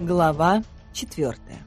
Глава четвертая.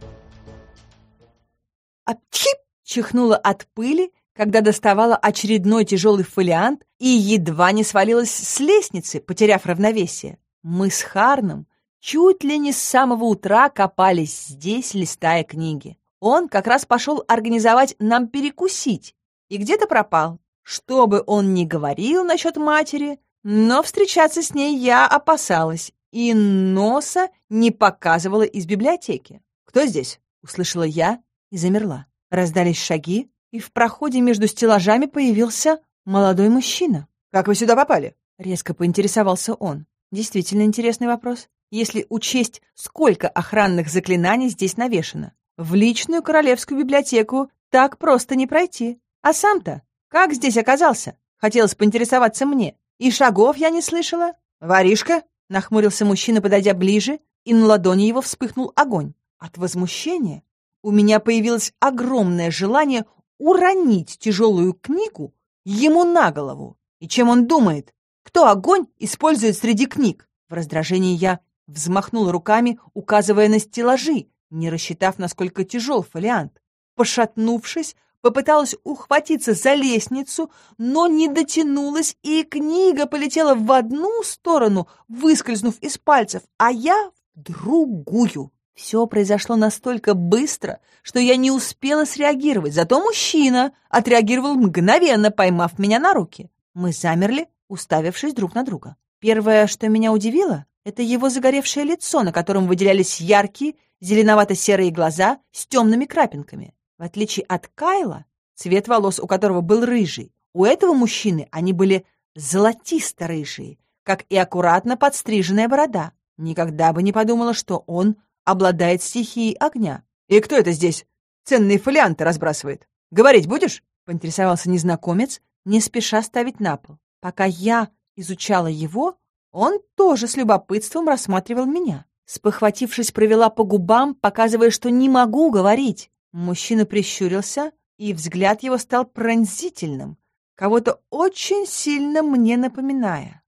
«Апчхип!» чихнула от пыли, когда доставала очередной тяжелый фолиант и едва не свалилась с лестницы, потеряв равновесие. Мы с Харном чуть ли не с самого утра копались здесь, листая книги. Он как раз пошел организовать нам перекусить и где-то пропал. Что бы он ни говорил насчет матери, но встречаться с ней я опасалась и носа не показывала из библиотеки. «Кто здесь?» — услышала я и замерла. Раздались шаги, и в проходе между стеллажами появился молодой мужчина. «Как вы сюда попали?» — резко поинтересовался он. Действительно интересный вопрос, если учесть, сколько охранных заклинаний здесь навешано. В личную королевскую библиотеку так просто не пройти. А сам-то как здесь оказался? Хотелось поинтересоваться мне. И шагов я не слышала. «Воришка?» — нахмурился мужчина, подойдя ближе, и на ладони его вспыхнул огонь. От возмущения у меня появилось огромное желание уронить тяжелую книгу ему на голову. И чем он думает? Кто огонь использует среди книг? В раздражении я взмахнула руками, указывая на стеллажи, не рассчитав, насколько тяжел фолиант. Пошатнувшись, попыталась ухватиться за лестницу, но не дотянулась, и книга полетела в одну сторону, выскользнув из пальцев, а я в другую. Все произошло настолько быстро, что я не успела среагировать, зато мужчина отреагировал мгновенно, поймав меня на руки. Мы замерли, уставившись друг на друга. Первое, что меня удивило, это его загоревшее лицо, на котором выделялись яркие зеленовато-серые глаза с темными крапинками. В отличие от Кайла, цвет волос у которого был рыжий, у этого мужчины они были золотисто-рыжие, как и аккуратно подстриженная борода. Никогда бы не подумала, что он обладает стихией огня. «И кто это здесь? Ценные фолианты разбрасывает. Говорить будешь?» — поинтересовался незнакомец, не спеша ставить на пол. Пока я изучала его, он тоже с любопытством рассматривал меня. Спохватившись, провела по губам, показывая, что не могу говорить. Мужчина прищурился, и взгляд его стал пронзительным, кого-то очень сильно мне напоминая.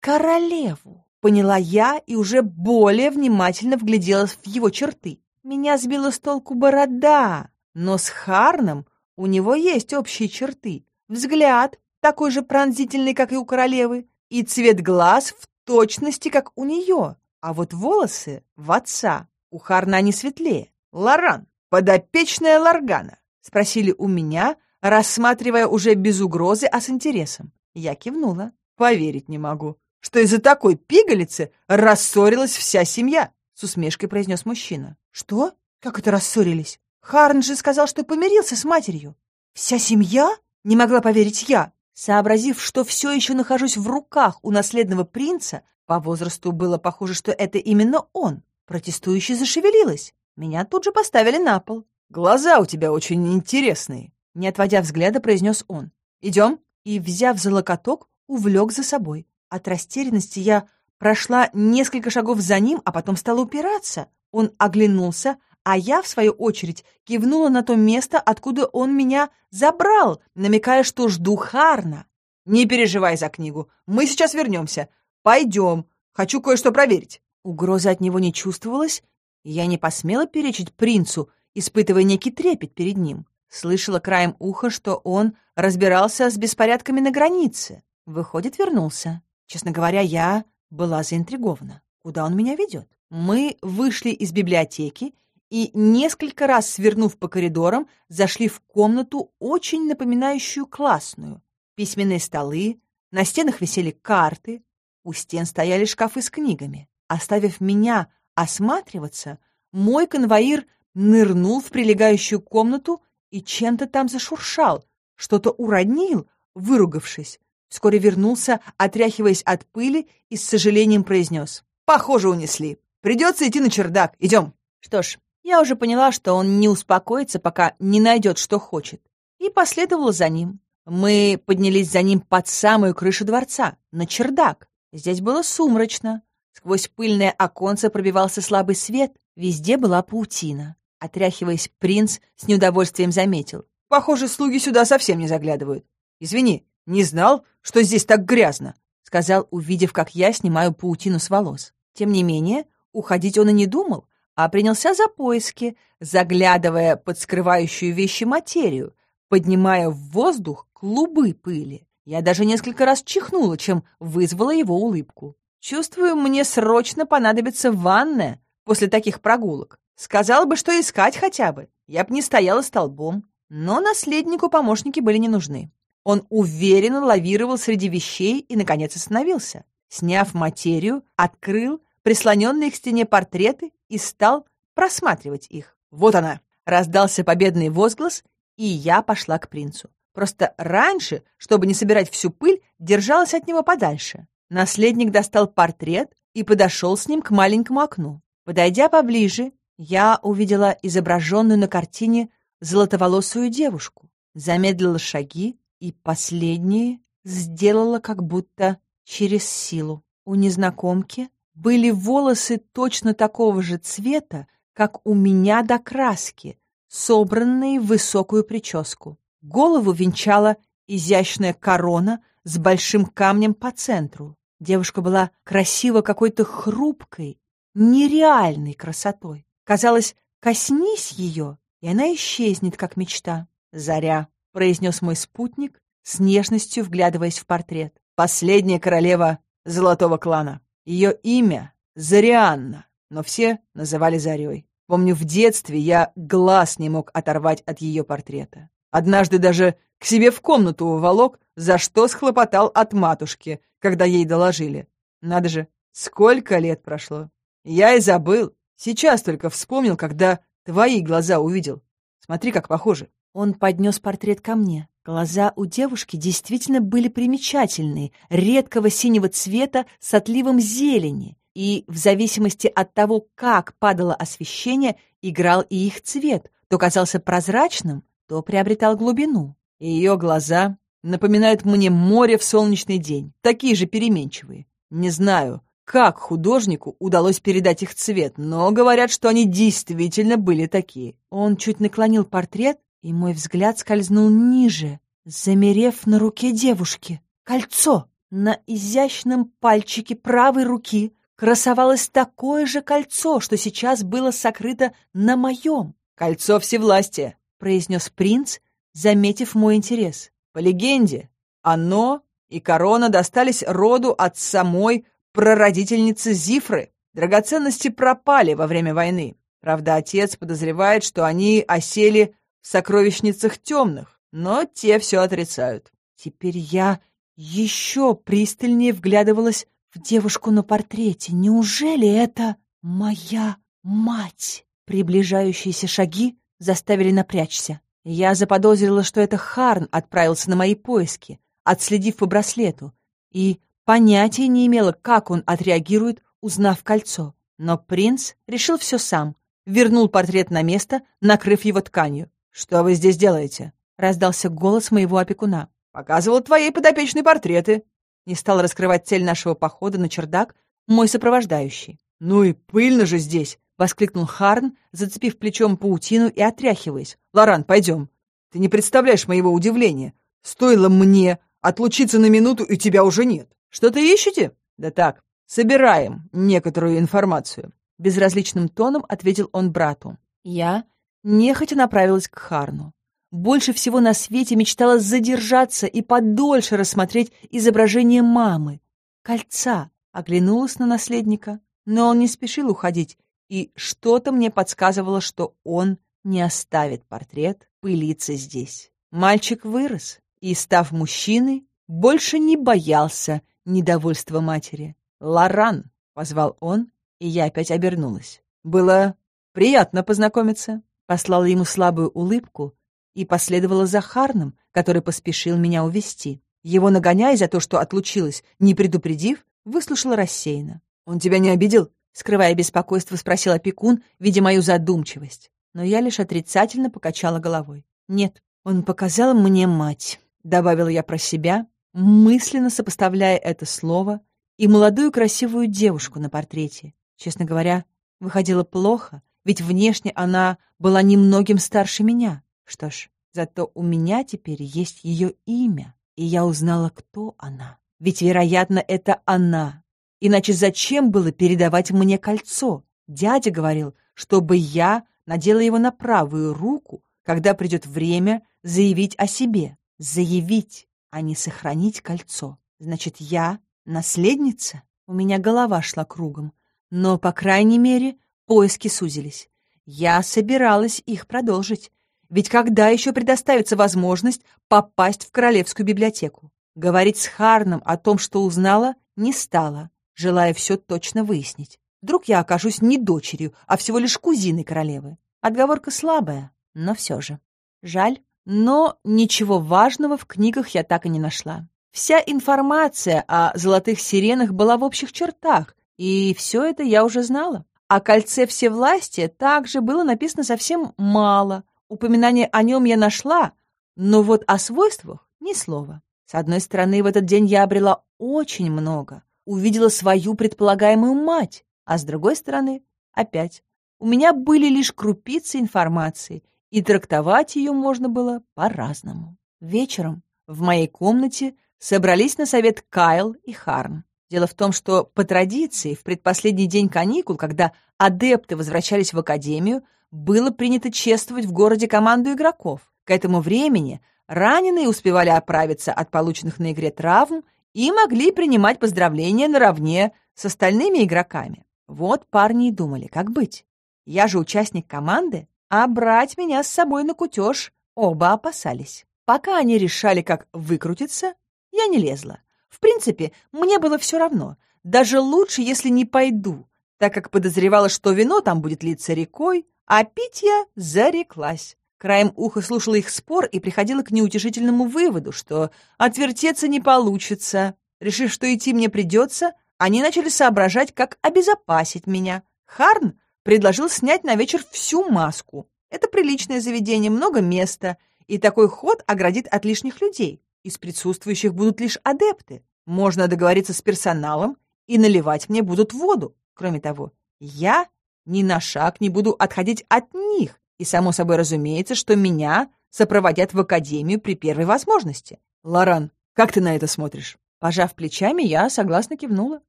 «Королеву!» — поняла я и уже более внимательно вгляделась в его черты. Меня сбила с толку борода, но с Харном у него есть общие черты. Взгляд такой же пронзительный, как и у королевы, и цвет глаз в точности, как у нее. А вот волосы в отца. У Харна они светлее. Лоран, «Подопечная Ларгана?» — спросили у меня, рассматривая уже без угрозы, а с интересом. Я кивнула. «Поверить не могу, что из-за такой пигалицы рассорилась вся семья», — с усмешкой произнес мужчина. «Что? Как это рассорились? Харн же сказал, что помирился с матерью. Вся семья?» — не могла поверить я. Сообразив, что все еще нахожусь в руках у наследного принца, по возрасту было похоже, что это именно он, протестующе зашевелилась. Меня тут же поставили на пол. «Глаза у тебя очень интересные», — не отводя взгляда, произнес он. «Идем?» И, взяв за локоток, увлек за собой. От растерянности я прошла несколько шагов за ним, а потом стала упираться. Он оглянулся, а я, в свою очередь, кивнула на то место, откуда он меня забрал, намекая, что жду Харна. «Не переживай за книгу. Мы сейчас вернемся. Пойдем. Хочу кое-что проверить». Угрозы от него не чувствовалось, я не посмела перечить принцу, испытывая некий трепет перед ним. Слышала краем уха, что он разбирался с беспорядками на границе. Выходит, вернулся. Честно говоря, я была заинтригована. Куда он меня ведет? Мы вышли из библиотеки и, несколько раз свернув по коридорам, зашли в комнату, очень напоминающую классную. Письменные столы, на стенах висели карты, у стен стояли шкафы с книгами. Оставив меня осматриваться, мой конвоир нырнул в прилегающую комнату и чем-то там зашуршал, что-то уронил, выругавшись. Вскоре вернулся, отряхиваясь от пыли, и с сожалением произнес. «Похоже, унесли. Придется идти на чердак. Идем». Что ж, я уже поняла, что он не успокоится, пока не найдет, что хочет, и последовала за ним. Мы поднялись за ним под самую крышу дворца, на чердак. Здесь было сумрачно, Сквозь пыльное оконце пробивался слабый свет, везде была паутина. Отряхиваясь, принц с неудовольствием заметил. «Похоже, слуги сюда совсем не заглядывают. Извини, не знал, что здесь так грязно», сказал, увидев, как я снимаю паутину с волос. Тем не менее, уходить он и не думал, а принялся за поиски, заглядывая под скрывающую вещи материю, поднимая в воздух клубы пыли. Я даже несколько раз чихнула, чем вызвала его улыбку. Чувствую, мне срочно понадобится ванная после таких прогулок. Сказала бы, что искать хотя бы. Я б не стояла столбом. Но наследнику помощники были не нужны. Он уверенно лавировал среди вещей и, наконец, остановился. Сняв материю, открыл прислоненные к стене портреты и стал просматривать их. «Вот она!» — раздался победный возглас, и я пошла к принцу. Просто раньше, чтобы не собирать всю пыль, держалась от него подальше. Наследник достал портрет и подошел с ним к маленькому окну. Подойдя поближе, я увидела изображенную на картине золотоволосую девушку, замедлила шаги и последние сделала как будто через силу. У незнакомки были волосы точно такого же цвета, как у меня до краски, собранные в высокую прическу. Голову венчала изящная корона с большим камнем по центру. Девушка была красива какой-то хрупкой, нереальной красотой. Казалось, коснись ее, и она исчезнет, как мечта. «Заря», — произнес мой спутник, с нежностью вглядываясь в портрет. «Последняя королева золотого клана. Ее имя — Зарианна, но все называли Зарей. Помню, в детстве я глаз не мог оторвать от ее портрета. Однажды даже к себе в комнату уволок, за что схлопотал от матушки, когда ей доложили. Надо же, сколько лет прошло. Я и забыл. Сейчас только вспомнил, когда твои глаза увидел. Смотри, как похожи. Он поднес портрет ко мне. Глаза у девушки действительно были примечательные, редкого синего цвета с отливом зелени, и в зависимости от того, как падало освещение, играл и их цвет, то казался прозрачным, то приобретал глубину. Ее глаза напоминают мне море в солнечный день, такие же переменчивые. Не знаю, как художнику удалось передать их цвет, но говорят, что они действительно были такие. Он чуть наклонил портрет, и мой взгляд скользнул ниже, замерев на руке девушки. Кольцо! На изящном пальчике правой руки красовалось такое же кольцо, что сейчас было сокрыто на моем. «Кольцо всевластия», произнес принц, заметив мой интерес. По легенде, оно и корона достались роду от самой прародительницы Зифры. Драгоценности пропали во время войны. Правда, отец подозревает, что они осели в сокровищницах темных, но те все отрицают. Теперь я еще пристальнее вглядывалась в девушку на портрете. Неужели это моя мать? Приближающиеся шаги заставили напрячься. Я заподозрила, что это Харн отправился на мои поиски, отследив по браслету, и понятия не имела, как он отреагирует, узнав кольцо. Но принц решил все сам, вернул портрет на место, накрыв его тканью. «Что вы здесь делаете?» — раздался голос моего опекуна. «Показывал твоей подопечной портреты». Не стал раскрывать цель нашего похода на чердак мой сопровождающий. «Ну и пыльно же здесь!» Воскликнул Харн, зацепив плечом паутину и отряхиваясь. «Лоран, пойдем. Ты не представляешь моего удивления. Стоило мне отлучиться на минуту, и тебя уже нет. Что-то ищете?» «Да так, собираем некоторую информацию», — безразличным тоном ответил он брату. Я нехотя направилась к Харну. Больше всего на свете мечтала задержаться и подольше рассмотреть изображение мамы. Кольца оглянулась на наследника, но он не спешил уходить и что-то мне подсказывало, что он не оставит портрет пылиться здесь. Мальчик вырос и, став мужчиной, больше не боялся недовольства матери. «Лоран!» — позвал он, и я опять обернулась. «Было приятно познакомиться», — послала ему слабую улыбку и последовала за Харном, который поспешил меня увести. Его нагоняя за то, что отлучилась, не предупредив, выслушала рассеянно. «Он тебя не обидел?» Скрывая беспокойство, спросил опекун, видя мою задумчивость. Но я лишь отрицательно покачала головой. «Нет, он показал мне мать», — добавила я про себя, мысленно сопоставляя это слово и молодую красивую девушку на портрете. Честно говоря, выходило плохо, ведь внешне она была немногим старше меня. Что ж, зато у меня теперь есть ее имя, и я узнала, кто она. Ведь, вероятно, это она Иначе зачем было передавать мне кольцо? Дядя говорил, чтобы я надела его на правую руку, когда придет время заявить о себе. Заявить, а не сохранить кольцо. Значит, я наследница? У меня голова шла кругом. Но, по крайней мере, поиски сузились. Я собиралась их продолжить. Ведь когда еще предоставится возможность попасть в Королевскую библиотеку? Говорить с Харном о том, что узнала, не стала, желая все точно выяснить. Вдруг я окажусь не дочерью, а всего лишь кузиной королевы. Отговорка слабая, но все же. Жаль, но ничего важного в книгах я так и не нашла. Вся информация о золотых сиренах была в общих чертах, и все это я уже знала. О кольце всевластия также было написано совсем мало. Упоминание о нем я нашла, но вот о свойствах ни слова. С одной стороны, в этот день я обрела очень много. Увидела свою предполагаемую мать, а с другой стороны, опять, у меня были лишь крупицы информации, и трактовать ее можно было по-разному. Вечером в моей комнате собрались на совет Кайл и Харн. Дело в том, что по традиции в предпоследний день каникул, когда адепты возвращались в академию, было принято чествовать в городе команду игроков. К этому времени раненые успевали оправиться от полученных на игре травм и могли принимать поздравления наравне с остальными игроками. Вот парни и думали, как быть. Я же участник команды, а брать меня с собой на кутеж оба опасались. Пока они решали, как выкрутиться, я не лезла. В принципе, мне было все равно. Даже лучше, если не пойду, так как подозревала, что вино там будет литься рекой, а пить я зареклась. Краем уха слушала их спор и приходила к неутешительному выводу, что отвертеться не получится. Решив, что идти мне придется, они начали соображать, как обезопасить меня. Харн предложил снять на вечер всю маску. Это приличное заведение, много места, и такой ход оградит от лишних людей. Из присутствующих будут лишь адепты. Можно договориться с персоналом, и наливать мне будут воду. Кроме того, я ни на шаг не буду отходить от них, и, само собой разумеется, что меня сопроводят в академию при первой возможности. Лоран, как ты на это смотришь? Пожав плечами, я согласно кивнула.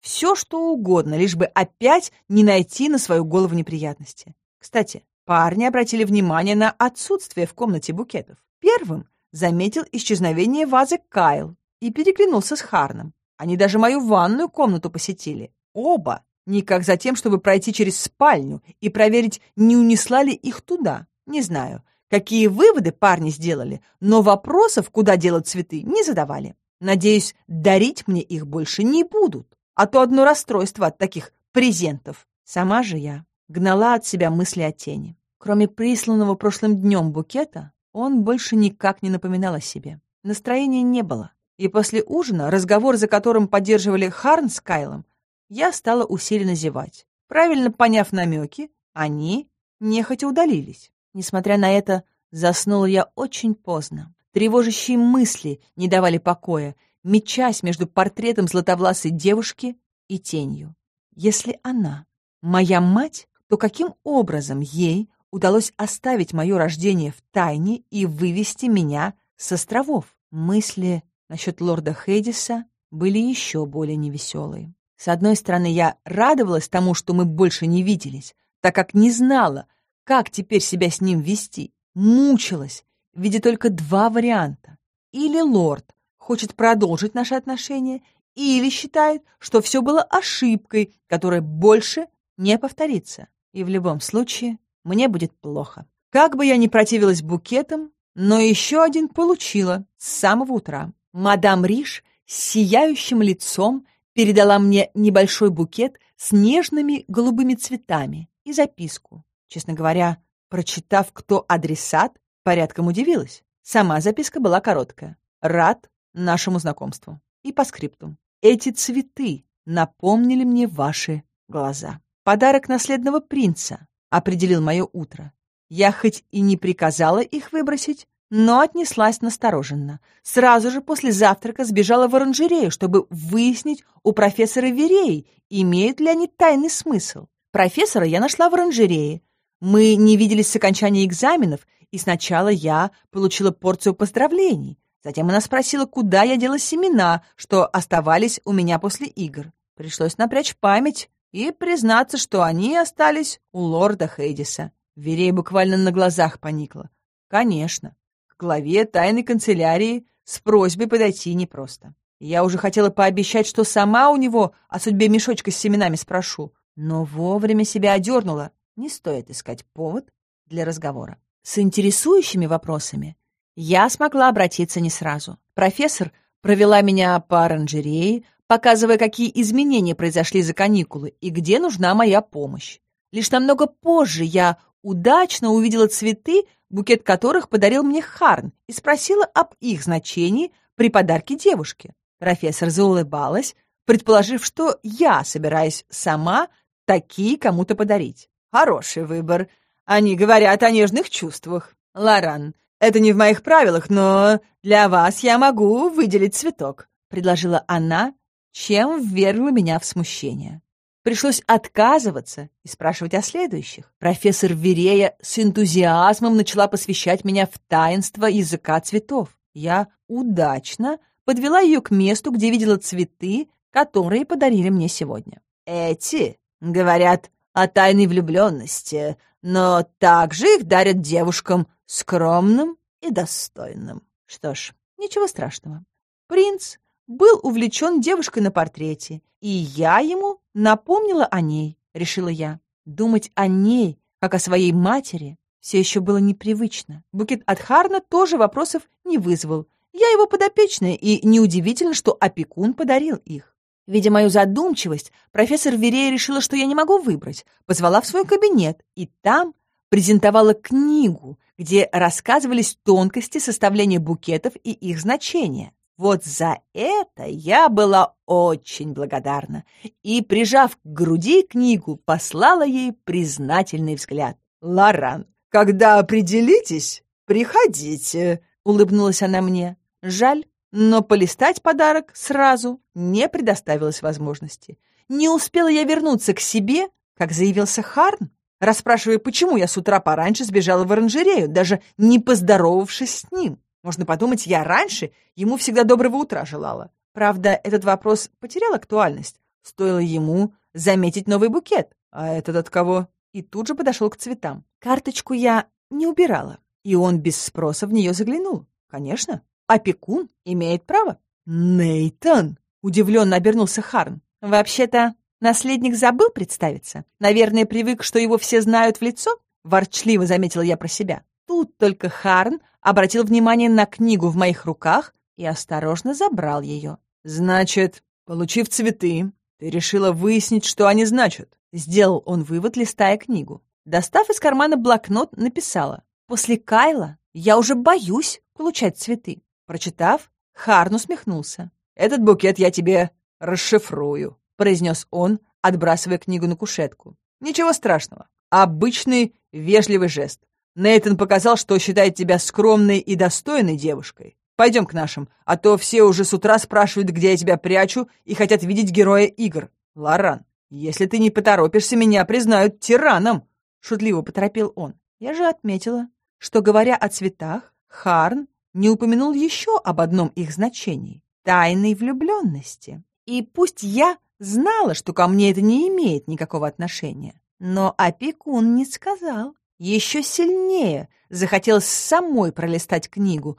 Все, что угодно, лишь бы опять не найти на свою голову неприятности. Кстати, парни обратили внимание на отсутствие в комнате букетов. Первым заметил исчезновение вазы Кайл и переглянулся с Харном. Они даже мою ванную комнату посетили. Оба. Никак за тем, чтобы пройти через спальню и проверить, не унесла ли их туда. Не знаю, какие выводы парни сделали, но вопросов, куда делать цветы, не задавали. Надеюсь, дарить мне их больше не будут а то одно расстройство от таких презентов. Сама же я гнала от себя мысли о тени. Кроме присланного прошлым днем букета, он больше никак не напоминал о себе. Настроения не было. И после ужина, разговор за которым поддерживали Харн с Кайлом, я стала усиленно зевать. Правильно поняв намеки, они нехотя удалились. Несмотря на это, заснула я очень поздно. Тревожащие мысли не давали покоя, мечась между портретом златовласой девушки и тенью. Если она моя мать, то каким образом ей удалось оставить мое рождение в тайне и вывести меня с островов? Мысли насчет лорда Хейдиса были еще более невеселые. С одной стороны, я радовалась тому, что мы больше не виделись, так как не знала, как теперь себя с ним вести. Мучилась, видя только два варианта. Или лорд хочет продолжить наши отношения или считает, что все было ошибкой, которая больше не повторится. И в любом случае мне будет плохо. Как бы я ни противилась букетам, но еще один получила с самого утра. Мадам Риш с сияющим лицом передала мне небольшой букет с нежными голубыми цветами и записку. Честно говоря, прочитав, кто адресат, порядком удивилась. Сама записка была короткая. Рад нашему знакомству. И по скрипту. Эти цветы напомнили мне ваши глаза. Подарок наследного принца определил мое утро. Я хоть и не приказала их выбросить, но отнеслась настороженно. Сразу же после завтрака сбежала в оранжерею, чтобы выяснить у профессора Вереи, имеют ли они тайный смысл. Профессора я нашла в оранжерее. Мы не виделись с окончания экзаменов, и сначала я получила порцию поздравлений. Затем она спросила, куда я дела семена, что оставались у меня после игр. Пришлось напрячь память, и признаться, что они остались у лорда Хейдиса. Верей буквально на глазах поникла. Конечно, главе тайной канцелярии с просьбой подойти непросто. Я уже хотела пообещать, что сама у него о судьбе мешочка с семенами спрошу, но вовремя себя одернула. Не стоит искать повод для разговора. С интересующими вопросами я смогла обратиться не сразу. Профессор провела меня по оранжерее, показывая, какие изменения произошли за каникулы и где нужна моя помощь. Лишь намного позже я удачно увидела цветы, букет которых подарил мне Харн, и спросила об их значении при подарке девушке. Профессор заулыбалась, предположив, что я собираюсь сама такие кому-то подарить. Хороший выбор. Они говорят о нежных чувствах. Лоран, это не в моих правилах, но для вас я могу выделить цветок, предложила она, чем ввергла меня в смущение. Пришлось отказываться и спрашивать о следующих. Профессор Верея с энтузиазмом начала посвящать меня в таинство языка цветов. Я удачно подвела ее к месту, где видела цветы, которые подарили мне сегодня. Эти, говорят, о тайной влюбленности, но также их дарят девушкам скромным и достойным. Что ж, ничего страшного. Принц был увлечен девушкой на портрете, и я ему напомнила о ней, решила я. Думать о ней, как о своей матери, все еще было непривычно. Букет от Харна тоже вопросов не вызвал. Я его подопечная, и неудивительно, что опекун подарил их. Видя мою задумчивость, профессор Верея решила, что я не могу выбрать, позвала в свой кабинет, и там презентовала книгу, где рассказывались тонкости составления букетов и их значения. Вот за это я была очень благодарна и, прижав к груди книгу, послала ей признательный взгляд. «Лоран, когда определитесь, приходите», — улыбнулась она мне. Жаль, но полистать подарок сразу не предоставилось возможности. Не успела я вернуться к себе, как заявился Харн, расспрашивая, почему я с утра пораньше сбежала в оранжерею, даже не поздоровавшись с ним. Можно подумать, я раньше ему всегда доброго утра желала. Правда, этот вопрос потерял актуальность. Стоило ему заметить новый букет. А этот от кого? И тут же подошел к цветам. Карточку я не убирала, и он без спроса в нее заглянул. Конечно, опекун имеет право. Нейтан! Удивленно обернулся Харн. Вообще-то, наследник забыл представиться. Наверное, привык, что его все знают в лицо. Ворчливо заметила я про себя. Тут только Харн обратил внимание на книгу в моих руках и осторожно забрал ее. «Значит, получив цветы, ты решила выяснить, что они значат?» Сделал он вывод, листая книгу. Достав из кармана блокнот, написала. «После Кайла я уже боюсь получать цветы». Прочитав, Харн усмехнулся. «Этот букет я тебе расшифрую», — произнес он, отбрасывая книгу на кушетку. «Ничего страшного. Обычный вежливый жест. Нейтан показал, что считает тебя скромной и достойной девушкой. Пойдем к нашим, а то все уже с утра спрашивают, где я тебя прячу, и хотят видеть героя игр. Лоран, если ты не поторопишься, меня признают тираном!» Шутливо поторопил он. Я же отметила, что, говоря о цветах, Харн не упомянул еще об одном их значении — тайной влюбленности. И пусть я знала, что ко мне это не имеет никакого отношения, но опекун не сказал. Еще сильнее захотелось самой пролистать книгу,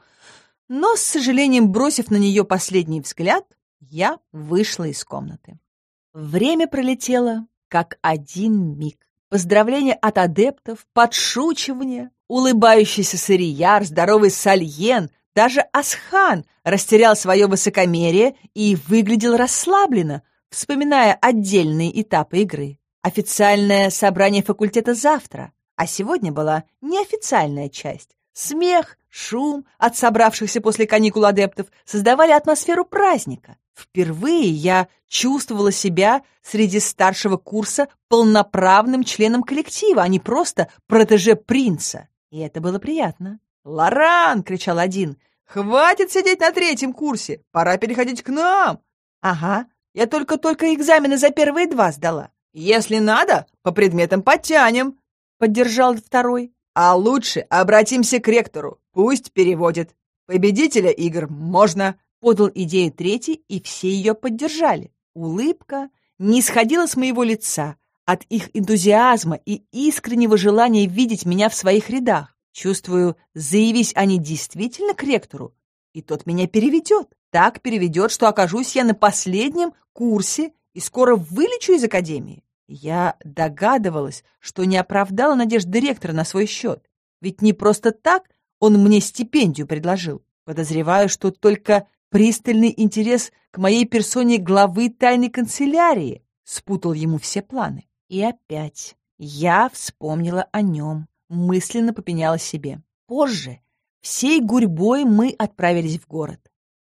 но, с сожалением бросив на нее последний взгляд, я вышла из комнаты. Время пролетело, как один миг. Поздравления от адептов, подшучивания, улыбающийся Сырияр, здоровый Сальен, даже Асхан растерял свое высокомерие и выглядел расслабленно, вспоминая отдельные этапы игры. Официальное собрание факультета завтра, а сегодня была неофициальная часть. Смех, шум от собравшихся после каникул адептов создавали атмосферу праздника. Впервые я чувствовала себя среди старшего курса полноправным членом коллектива, а не просто протеже принца. И это было приятно. «Лоран!» — кричал один. «Хватит сидеть на третьем курсе! Пора переходить к нам!» «Ага, я только-только экзамены за первые два сдала. Если надо, по предметам подтянем!» — поддержал второй. «А лучше обратимся к ректору, пусть переводит. Победителя игр можно!» — подал идею третий, и все ее поддержали. Улыбка не сходила с моего лица от их энтузиазма и искреннего желания видеть меня в своих рядах. Чувствую, заявись они действительно к ректору, и тот меня переведет. Так переведет, что окажусь я на последнем курсе и скоро вылечу из академии. Я догадывалась, что не оправдала надежд директора на свой счет. Ведь не просто так он мне стипендию предложил. Подозреваю, что только пристальный интерес к моей персоне главы тайной канцелярии спутал ему все планы. И опять я вспомнила о нем, мысленно попеняла себе. Позже всей гурьбой мы отправились в город.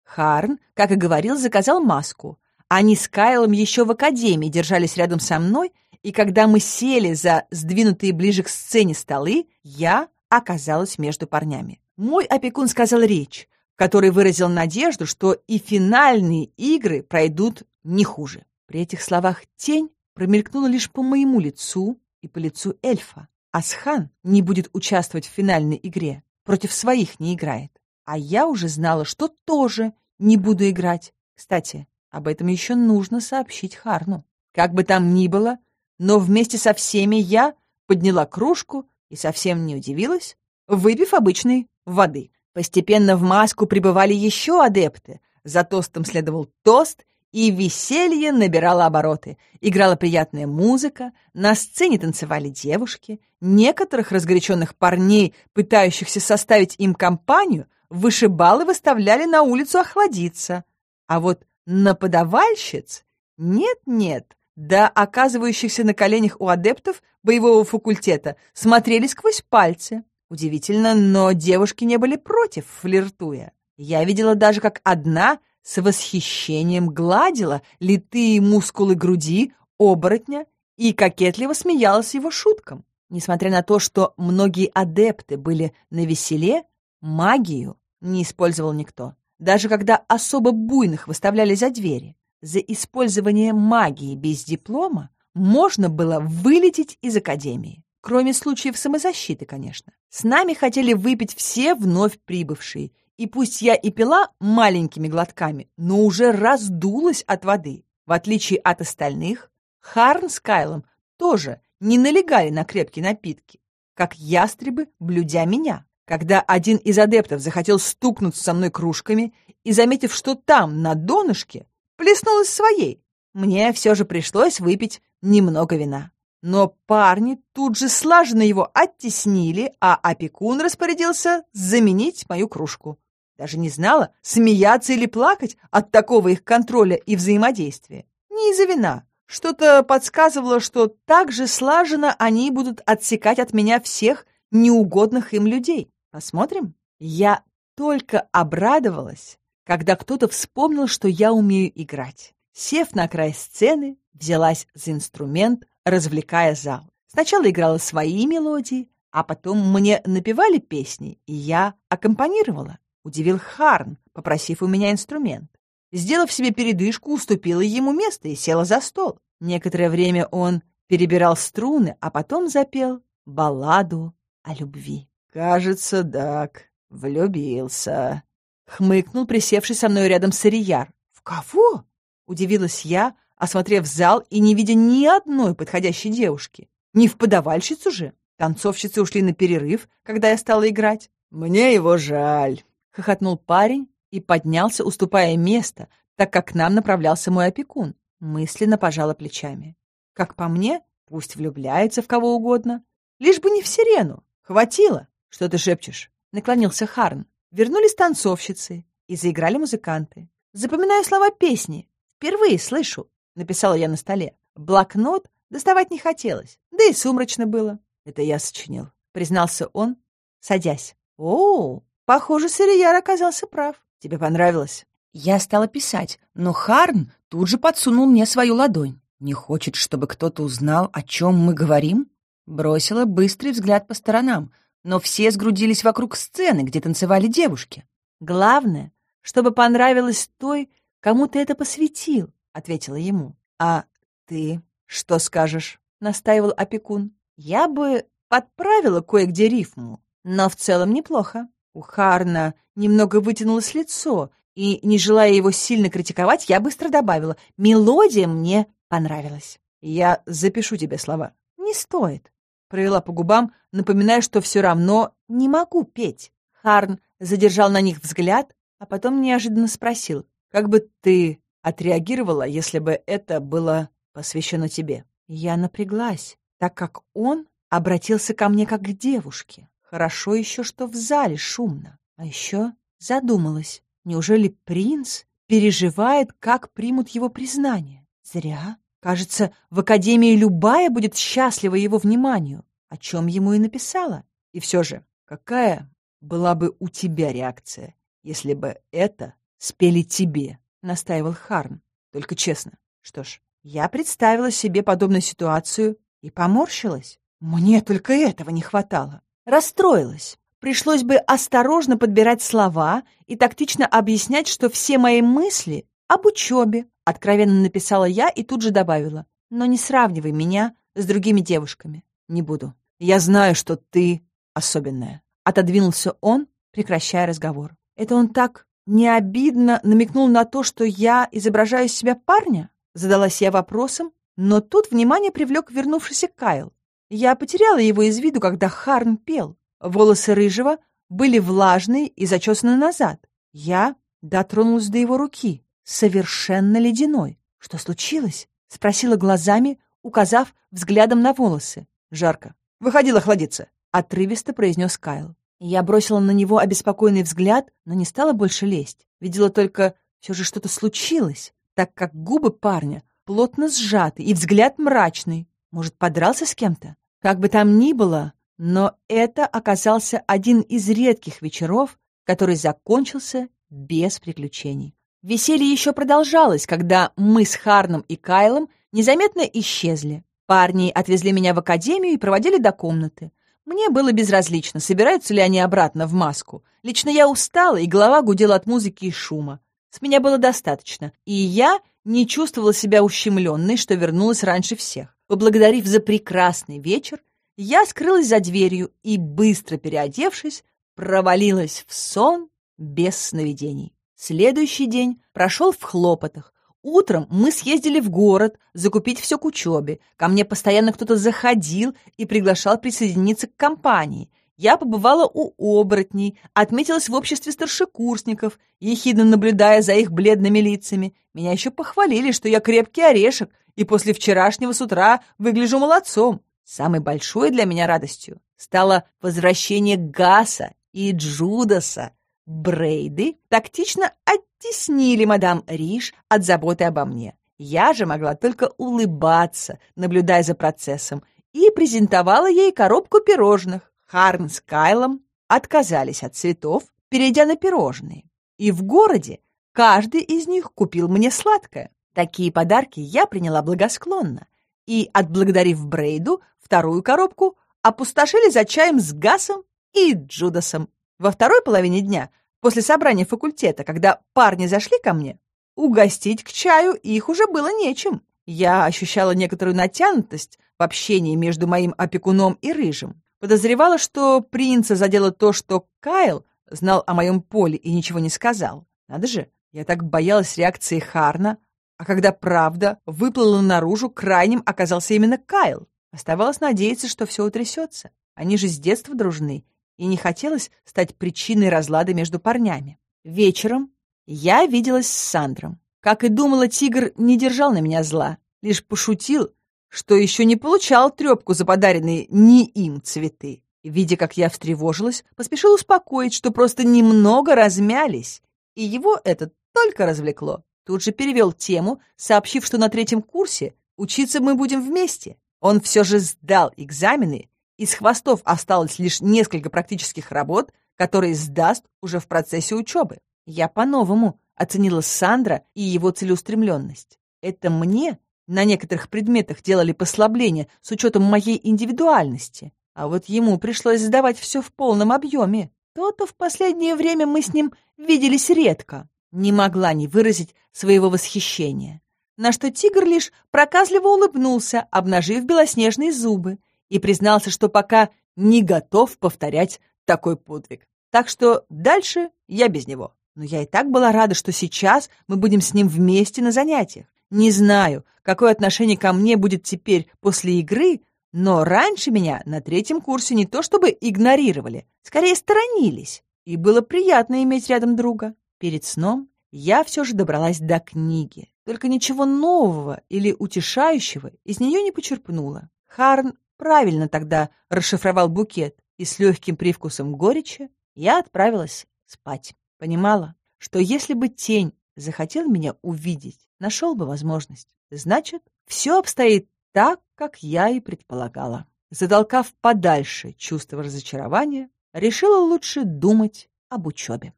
Харн, как и говорил, заказал маску. Они с Кайлом еще в академии держались рядом со мной, и когда мы сели за сдвинутые ближе к сцене столы, я оказалась между парнями. Мой опекун сказал речь, в которой выразил надежду, что и финальные игры пройдут не хуже. При этих словах тень промелькнула лишь по моему лицу и по лицу эльфа. Асхан не будет участвовать в финальной игре, против своих не играет. А я уже знала, что тоже не буду играть. Кстати, об этом еще нужно сообщить Харну. Как бы там ни было, но вместе со всеми я подняла кружку и совсем не удивилась, выпив обычной воды. Постепенно в маску прибывали еще адепты. За тостом следовал тост, и веселье набирало обороты. Играла приятная музыка, на сцене танцевали девушки. Некоторых разгоряченных парней, пытающихся составить им компанию, вышибалы выставляли на улицу охладиться. А вот на подавальщиц нет-нет, да оказывающихся на коленях у адептов боевого факультета смотрели сквозь пальцы. Удивительно, но девушки не были против, флиртуя. Я видела даже, как одна с восхищением гладила литые мускулы груди оборотня и кокетливо смеялась его шуткам. Несмотря на то, что многие адепты были на веселе, магию не использовал никто. Даже когда особо буйных выставляли за двери. За использование магии без диплома можно было вылететь из академии. Кроме случаев самозащиты, конечно. С нами хотели выпить все вновь прибывшие. И пусть я и пила маленькими глотками, но уже раздулась от воды. В отличие от остальных, Харн с Кайлом тоже не налегали на крепкие напитки, как ястребы, блюдя меня. Когда один из адептов захотел стукнуться со мной кружками и, заметив, что там, на донышке, плеснул своей, мне все же пришлось выпить немного вина. Но парни тут же слаженно его оттеснили, а опекун распорядился заменить мою кружку. Даже не знала, смеяться или плакать от такого их контроля и взаимодействия. Не из-за вина. Что-то подсказывало, что так же слаженно они будут отсекать от меня всех неугодных им людей. Посмотрим. Я только обрадовалась, когда кто-то вспомнил, что я умею играть. Сев на край сцены, взялась за инструмент, развлекая зал. Сначала играла свои мелодии, а потом мне напевали песни, и я аккомпанировала. Удивил Харн, попросив у меня инструмент. Сделав себе передышку, уступила ему место и села за стол. Некоторое время он перебирал струны, а потом запел балладу о любви. «Кажется, Дак влюбился», — хмыкнул присевший со мной рядом Сарияр. «В кого?» — удивилась я, осмотрев зал и не видя ни одной подходящей девушки. Не в подавальщицу же. Танцовщицы ушли на перерыв, когда я стала играть. «Мне его жаль», — хохотнул парень и поднялся, уступая место, так как к нам направлялся мой опекун. Мысленно пожала плечами. Как по мне, пусть влюбляется в кого угодно, лишь бы не в сирену. Хватило. «Что ты шепчешь?» — наклонился Харн. Вернулись танцовщицы и заиграли музыканты. «Запоминаю слова песни. Впервые слышу», — написала я на столе. Блокнот доставать не хотелось, да и сумрачно было. «Это я сочинил», — признался он, садясь. «О, похоже, Сырияр оказался прав. Тебе понравилось?» Я стала писать, но Харн тут же подсунул мне свою ладонь. «Не хочет, чтобы кто-то узнал, о чем мы говорим?» Бросила быстрый взгляд по сторонам, но все сгрудились вокруг сцены, где танцевали девушки. «Главное, чтобы понравилось той, кому ты это посвятил», — ответила ему. «А ты что скажешь?» — настаивал опекун. «Я бы подправила кое-где рифму, но в целом неплохо». У Харна немного вытянулось лицо, и, не желая его сильно критиковать, я быстро добавила, «Мелодия мне понравилось. Я запишу тебе слова. Не стоит. Провела по губам, напоминая, что все равно не могу петь. Харн задержал на них взгляд, а потом неожиданно спросил, как бы ты отреагировала, если бы это было посвящено тебе? Я напряглась, так как он обратился ко мне как к девушке. Хорошо еще, что в зале шумно. А еще задумалась, неужели принц переживает, как примут его признание? Зря. Кажется, в Академии любая будет счастлива его вниманию, о чем ему и написала. И все же, какая была бы у тебя реакция, если бы это спели тебе?» — настаивал Харн. «Только честно. Что ж, я представила себе подобную ситуацию и поморщилась. Мне только этого не хватало. Расстроилась. Пришлось бы осторожно подбирать слова и тактично объяснять, что все мои мысли об учебе, откровенно написала я и тут же добавила. Но не сравнивай меня с другими девушками. Не буду. Я знаю, что ты особенная. Отодвинулся он, прекращая разговор. Это он так не обидно намекнул на то, что я изображаю из себя парня? Задалась я вопросом, но тут внимание привлек вернувшийся Кайл. Я потеряла его из виду, когда Харн пел. Волосы рыжего были влажные и зачесаны назад. Я дотронулась до его руки, совершенно ледяной. «Что случилось?» — спросила глазами, указав взглядом на волосы. «Жарко. Выходила охладиться», — отрывисто произнес Кайл. Я бросила на него обеспокоенный взгляд, но не стала больше лезть. Видела только, все же что-то случилось, так как губы парня плотно сжаты и взгляд мрачный. Может, подрался с кем-то? Как бы там ни было, но это оказался один из редких вечеров, который закончился без приключений. Веселье еще продолжалось, когда мы с Харном и Кайлом незаметно исчезли. Парни отвезли меня в академию и проводили до комнаты. Мне было безразлично, собираются ли они обратно в маску. Лично я устала, и голова гудела от музыки и шума. С меня было достаточно, и я не чувствовала себя ущемленной, что вернулась раньше всех. Поблагодарив за прекрасный вечер, я скрылась за дверью и, быстро переодевшись, провалилась в сон без сновидений. Следующий день прошел в хлопотах, Утром мы съездили в город закупить все к учебе. Ко мне постоянно кто-то заходил и приглашал присоединиться к компании. Я побывала у оборотней, отметилась в обществе старшекурсников, ехидно наблюдая за их бледными лицами. Меня еще похвалили, что я крепкий орешек, и после вчерашнего с утра выгляжу молодцом. Самой большой для меня радостью стало возвращение Гаса и Джудаса. Брейды тактично оттеснили мадам Риш от заботы обо мне. Я же могла только улыбаться, наблюдая за процессом, и презентовала ей коробку пирожных. Харн с Кайлом отказались от цветов, перейдя на пирожные. И в городе каждый из них купил мне сладкое. Такие подарки я приняла благосклонно. И, отблагодарив Брейду, вторую коробку опустошили за чаем с Гасом и Джудасом. Во второй половине дня, после собрания факультета, когда парни зашли ко мне, угостить к чаю их уже было нечем. Я ощущала некоторую натянутость в общении между моим опекуном и Рыжим. Подозревала, что принца задело то, что Кайл знал о моем поле и ничего не сказал. Надо же, я так боялась реакции Харна, а когда правда выплыла наружу, крайним оказался именно Кайл. Оставалось надеяться, что все утрясется. Они же с детства дружны, и не хотелось стать причиной разлада между парнями. Вечером я виделась с Сандром. Как и думала, тигр не держал на меня зла, лишь пошутил, что еще не получал трепку за подаренные не им цветы. Видя, как я встревожилась, поспешил успокоить, что просто немного размялись, и его это только развлекло. Тут же перевел тему, сообщив, что на третьем курсе учиться мы будем вместе. Он все же сдал экзамены из хвостов осталось лишь несколько практических работ, которые сдаст уже в процессе учебы. Я по-новому оценила Сандра и его целеустремленность. Это мне на некоторых предметах делали послабление с учетом моей индивидуальности, а вот ему пришлось сдавать все в полном объеме. То-то в последнее время мы с ним виделись редко. Не могла не выразить своего восхищения. На что тигр лишь проказливо улыбнулся, обнажив белоснежные зубы, и признался, что пока не готов повторять такой подвиг. Так что дальше я без него. Но я и так была рада, что сейчас мы будем с ним вместе на занятиях. Не знаю, какое отношение ко мне будет теперь после игры, но раньше меня на третьем курсе не то чтобы игнорировали, скорее сторонились, и было приятно иметь рядом друга. Перед сном я все же добралась до книги, только ничего нового или утешающего из нее не почерпнула. Харн правильно тогда расшифровал букет, и с легким привкусом горечи я отправилась спать. Понимала, что если бы тень захотел меня увидеть, нашел бы возможность. Значит, все обстоит так, как я и предполагала. Затолкав подальше чувство разочарования, решила лучше думать об учебе.